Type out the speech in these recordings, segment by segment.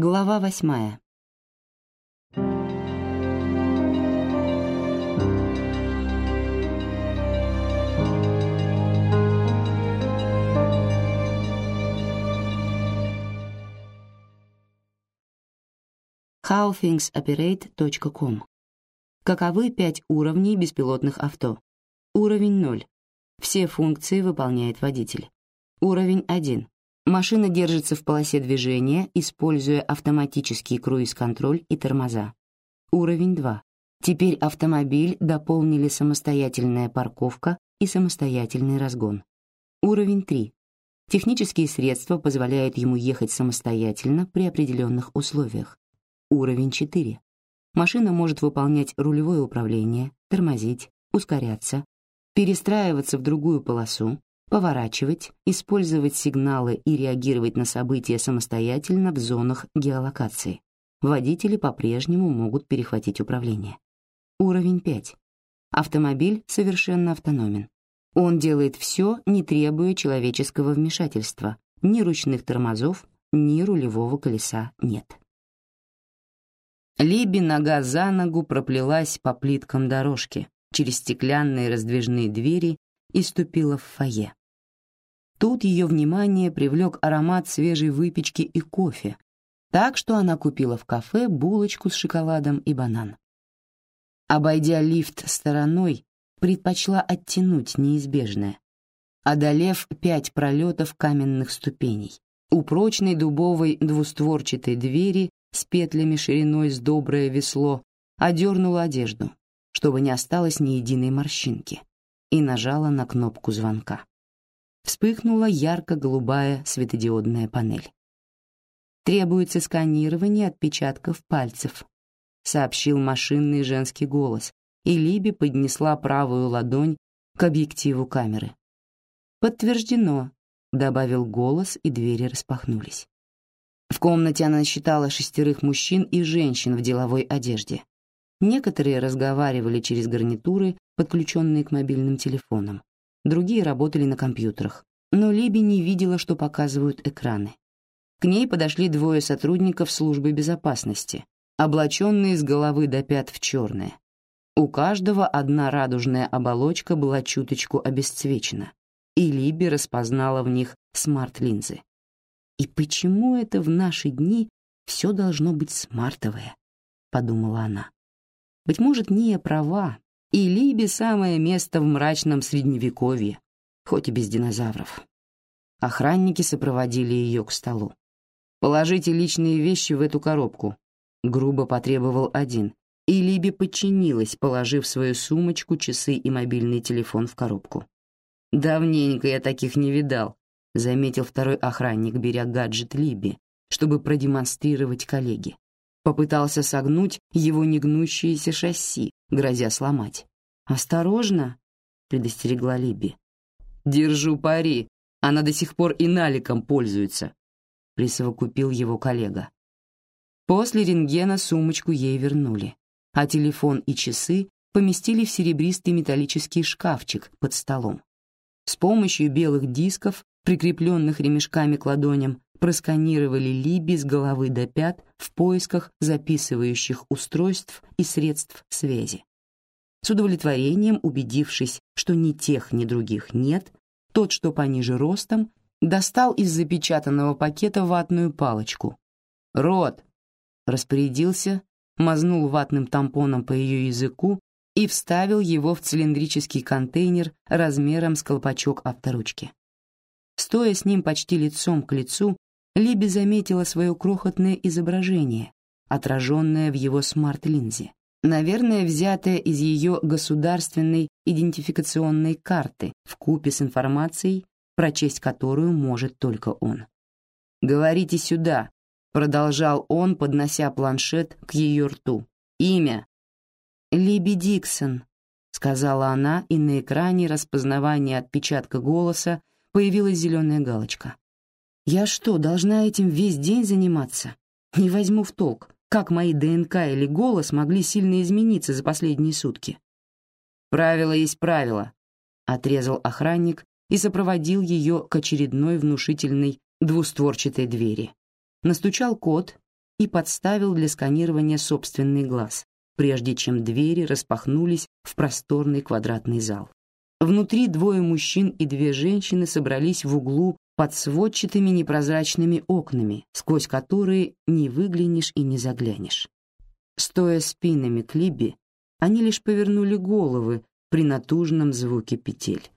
Глава восьмая. howthingsoperate.com. Каковы пять уровней беспилотных авто? Уровень 0. Все функции выполняет водитель. Уровень 1. Машина держится в полосе движения, используя автоматический круиз-контроль и тормоза. Уровень 2. Теперь автомобиль дополнили самостоятельная парковка и самостоятельный разгон. Уровень 3. Технические средства позволяют ему ехать самостоятельно при определенных условиях. Уровень 4. Машина может выполнять рулевое управление, тормозить, ускоряться, перестраиваться в другую полосу, поворачивать, использовать сигналы и реагировать на события самостоятельно в зонах геолокации. Водители по-прежнему могут перехватить управление. Уровень 5. Автомобиль совершенно автономен. Он делает все, не требуя человеческого вмешательства. Ни ручных тормозов, ни рулевого колеса нет. Либи нога за ногу проплелась по плиткам дорожки через стеклянные раздвижные двери и ступила в фойе. Тут ее внимание привлек аромат свежей выпечки и кофе, так что она купила в кафе булочку с шоколадом и банан. Обойдя лифт стороной, предпочла оттянуть неизбежное, одолев пять пролетов каменных ступеней. У прочной дубовой двустворчатой двери с петлями шириной с доброе весло, одернула одежду, чтобы не осталось ни единой морщинки, и нажала на кнопку звонка. Вспыхнула ярко-голубая светодиодная панель. «Требуется сканирование отпечатков пальцев», — сообщил машинный женский голос, и Либи поднесла правую ладонь к объективу камеры. «Подтверждено», — добавил голос, и двери распахнулись. В комнате она считала шестерых мужчин и женщин в деловой одежде. Некоторые разговаривали через гарнитуры, подключенные к мобильным телефонам. Другие работали на компьютерах. Но Либи не видела, что показывают экраны. К ней подошли двое сотрудников службы безопасности, облаченные с головы до пят в черное. У каждого одна радужная оболочка была чуточку обесцвечена, и Либи распознала в них смарт-линзы. И почему это в наши дни все должно быть смартовое? Подумала она. Быть может, Ния права, и Либи самое место в мрачном средневековье, хоть и без динозавров. Охранники сопроводили ее к столу. «Положите личные вещи в эту коробку», — грубо потребовал один, и Либи подчинилась, положив свою сумочку, часы и мобильный телефон в коробку. «Давненько я таких не видал», заметил второй охранник, беря гаджет Либи, чтобы продемонстрировать коллеге. Попытался согнуть его негнущееся шасси, грозя сломать. «Осторожно!» — предостерегла Либи. «Держу пари, она до сих пор и наликом пользуется», — присовокупил его коллега. После рентгена сумочку ей вернули, а телефон и часы поместили в серебристый металлический шкафчик под столом. С помощью белых дисков прикрепленных ремешками к ладоням, просканировали Либи с головы до пят в поисках записывающих устройств и средств связи. С удовлетворением убедившись, что ни тех, ни других нет, тот, что пониже ростом, достал из запечатанного пакета ватную палочку. «Рот!» — распорядился, мазнул ватным тампоном по ее языку и вставил его в цилиндрический контейнер размером с колпачок авторучки. Стоя с ним почти лицом к лицу, Либи заметила свое крохотное изображение, отраженное в его смарт-линзе, наверное, взятое из ее государственной идентификационной карты в купе с информацией, прочесть которую может только он. «Говорите сюда», — продолжал он, поднося планшет к ее рту. «Имя?» «Либи Диксон», — сказала она, и на экране распознавания отпечатка голоса появилась зеленая галочка. «Я что, должна этим весь день заниматься? Не возьму в толк, как мои ДНК или голос могли сильно измениться за последние сутки». «Правило есть правило», — отрезал охранник и сопроводил ее к очередной внушительной двустворчатой двери. Настучал код, и подставил для сканирования собственный глаз, прежде чем двери распахнулись в просторный квадратный зал. Внутри двое мужчин и две женщины собрались в углу под сводчатыми непрозрачными окнами, сквозь которые не выглянешь и не заглянешь. Стоя спинами к Либби, они лишь повернули головы при натужном звуке петель.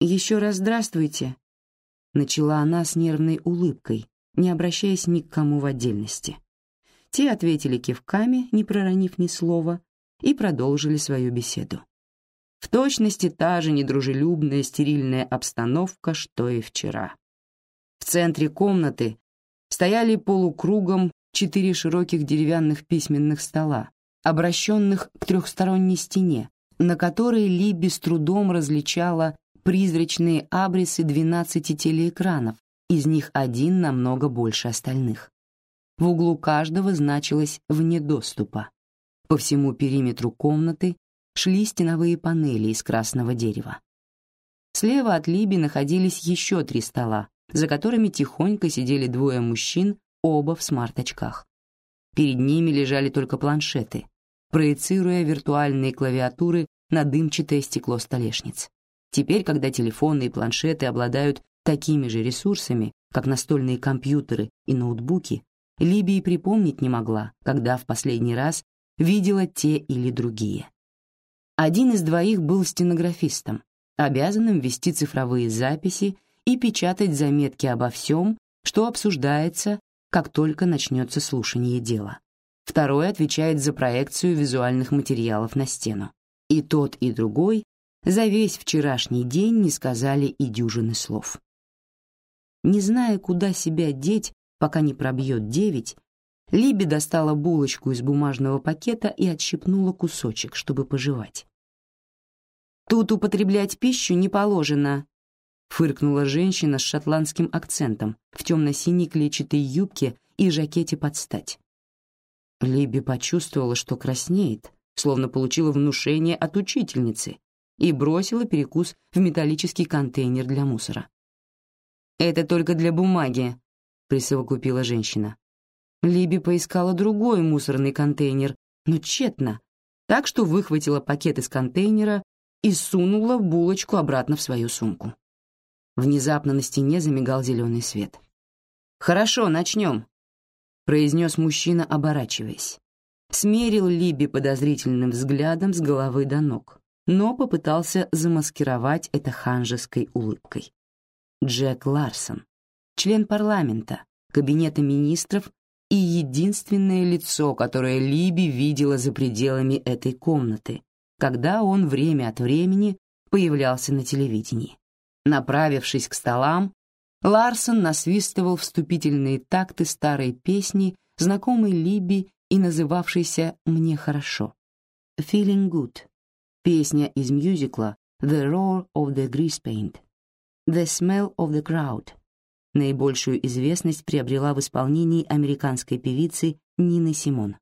«Еще раз здравствуйте», — начала она с нервной улыбкой, не обращаясь ни к кому в отдельности. Те ответили кивками, не проронив ни слова, и продолжили свою беседу. В точности та же недружелюбная стерильная обстановка, что и вчера. В центре комнаты стояли полукругом четыре широких деревянных письменных стола, обращенных к трехсторонней стене, на которой Ли без трудом различала призрачные абрисы двенадцати телеэкранов, из них один намного больше остальных. В углу каждого значилось «вне доступа». По всему периметру комнаты шли стеновые панели из красного дерева. Слева от Либи находились еще три стола, за которыми тихонько сидели двое мужчин, оба в смарт-очках. Перед ними лежали только планшеты, проецируя виртуальные клавиатуры на дымчатое стекло столешниц. Теперь, когда телефоны и планшеты обладают такими же ресурсами, как настольные компьютеры и ноутбуки, Либи и припомнить не могла, когда в последний раз видела те или другие. Один из двоих был стенографистом, обязанным вести цифровые записи и печатать заметки обо всем, что обсуждается, как только начнется слушание дела. Второй отвечает за проекцию визуальных материалов на стену. И тот, и другой за весь вчерашний день не сказали и дюжины слов. Не зная, куда себя деть, пока не пробьет девять, Либи достала булочку из бумажного пакета и отщипнула кусочек, чтобы пожевать. Тут употреблять пищу не положено, фыркнула женщина с шотландским акцентом в темно-синей клетчатой юбке и жакете под стать. Либи почувствовала, что краснеет, словно получила внушение от учительницы, и бросила перекус в металлический контейнер для мусора. «Это только для бумаги», — присовокупила женщина. Либи поискала другой мусорный контейнер, но тщетно, так что выхватила пакет из контейнера и сунула булочку обратно в свою сумку. Внезапно на стене замигал зеленый свет. «Хорошо, начнем», — произнес мужчина, оборачиваясь. Смерил Либи подозрительным взглядом с головы до ног, но попытался замаскировать это ханжеской улыбкой. Джек Ларсон, член парламента, кабинета министров и единственное лицо, которое Либи видела за пределами этой комнаты, когда он время от времени появлялся на телевидении. Направившись к столам, Ларсон насвистывал вступительные такты старой песни, знакомой Либи и называвшейся «Мне хорошо». «Feeling Good» — песня из мюзикла «The Roar of the Grease Paint», «The Smell of the Crowd». Наибольшую известность приобрела в исполнении американской певицы Нины Симон.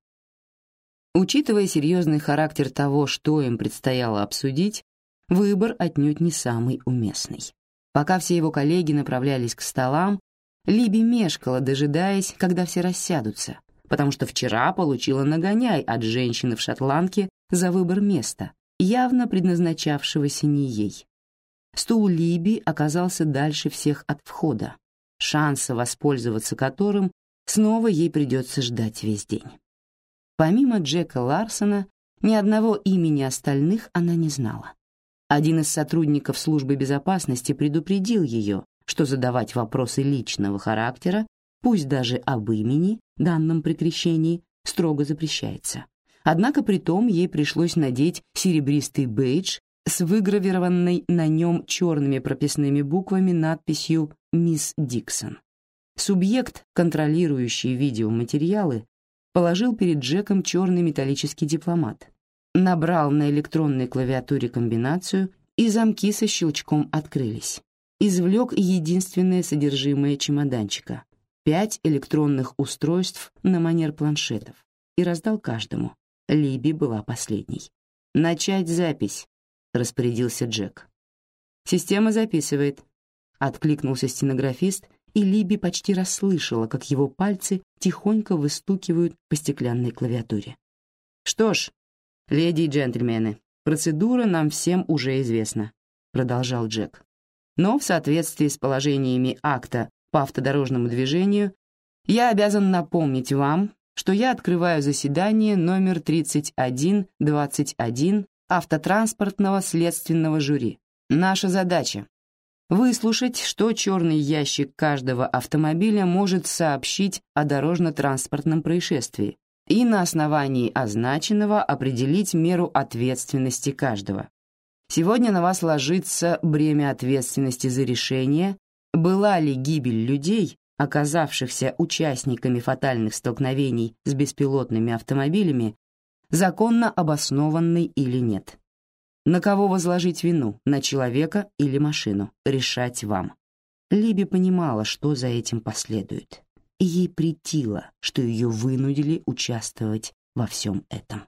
Учитывая серьезный характер того, что им предстояло обсудить, выбор отнюдь не самый уместный. Пока все его коллеги направлялись к столам, Либи мешкала, дожидаясь, когда все рассядутся, потому что вчера получила нагоняй от женщины в шотландке за выбор места, явно предназначавшегося не ей. Стул Либи оказался дальше всех от входа, шанса воспользоваться которым снова ей придется ждать весь день. Помимо Джека Ларсона, ни одного имени остальных она не знала. Один из сотрудников службы безопасности предупредил ее, что задавать вопросы личного характера, пусть даже об имени, данном при крещении, строго запрещается. Однако при том ей пришлось надеть серебристый бейдж с выгравированной на нем черными прописными буквами надписью «Мисс Диксон». Субъект, контролирующий видеоматериалы, положил перед Джеком черный металлический дипломат, набрал на электронной клавиатуре комбинацию, и замки со щелчком открылись. Извлек единственное содержимое чемоданчика — пять электронных устройств на манер планшетов, и раздал каждому. Либи была последней. «Начать запись», — распорядился Джек. «Система записывает», — откликнулся стенографист и Либи почти расслышала, как его пальцы тихонько выстукивают по стеклянной клавиатуре. «Что ж, леди и джентльмены, процедура нам всем уже известна», — продолжал Джек. «Но в соответствии с положениями акта по автодорожному движению я обязан напомнить вам, что я открываю заседание номер 3121 автотранспортного следственного жюри. Наша задача — выслушать, что черный ящик каждого автомобиля может сообщить о дорожно-транспортном происшествии и на основании означенного определить меру ответственности каждого. Сегодня на вас ложится бремя ответственности за решение, была ли гибель людей, оказавшихся участниками фатальных столкновений с беспилотными автомобилями, законно обоснованной или нет. На кого возложить вину, на человека или машину, решать вам. Либи понимала, что за этим последует, и ей притило, что ее вынудили участвовать во всем этом.